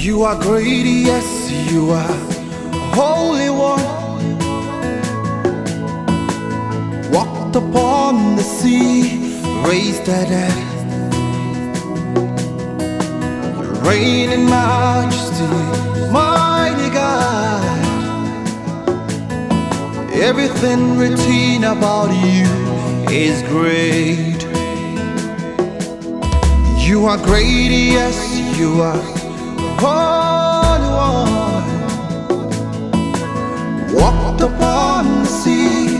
You are great, yes, you are Holy One. Walked upon the sea, raised the dead. Reign in majesty, mighty God. Everything written about you is great. You are great, yes, you are Holy One. Walked upon the sea,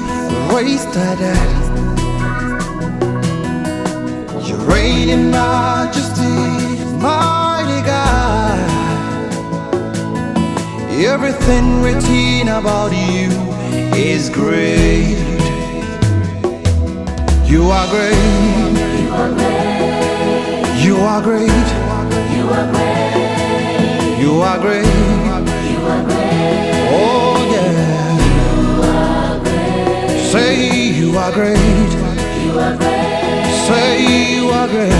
raised the dead. You reign in majesty, mighty God. Everything written about you is great. You are great. You are great. You are great. You are great. You are great. Oh yeah. Say you are great. You are great. Say you are great.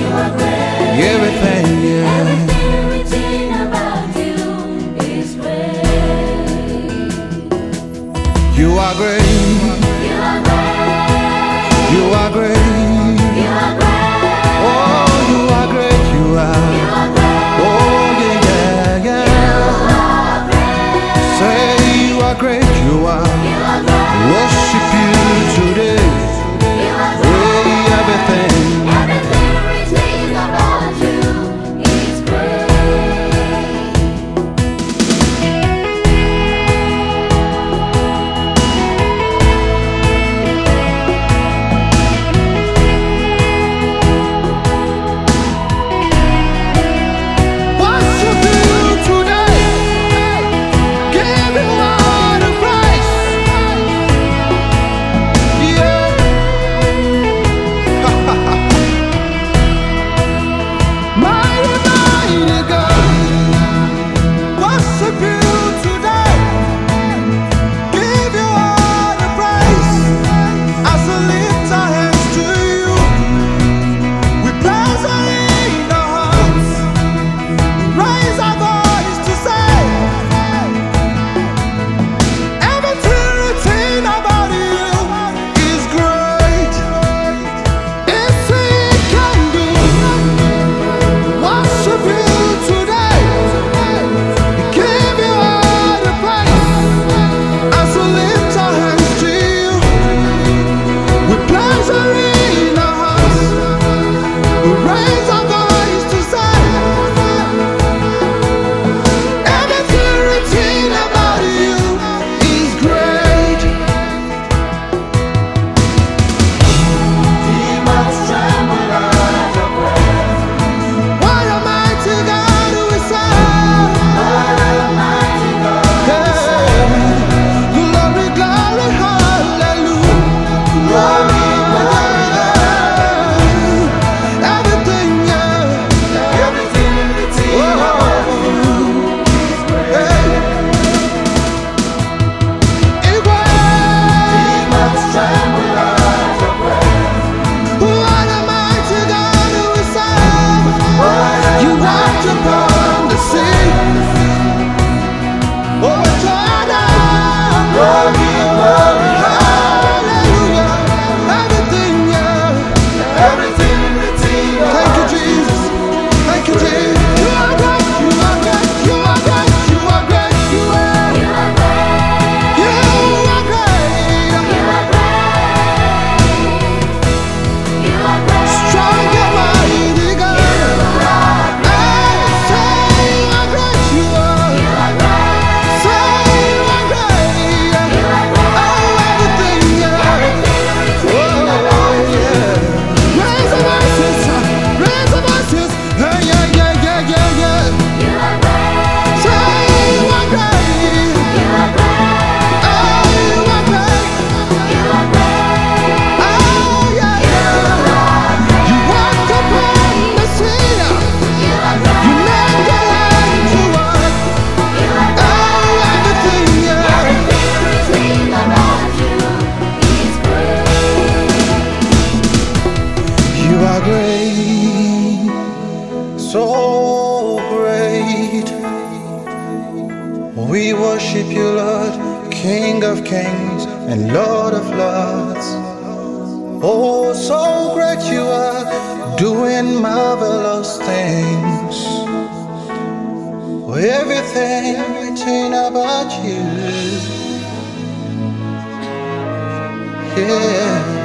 You are great. Everything, yeah. Everything about you is great. You are great. You are great. You are great. Are great. You are. You are great. Worship you so great. We worship you, Lord, King of kings and Lord of lords. Oh, so great you are, doing marvelous things. Everything, everything about you. Yeah.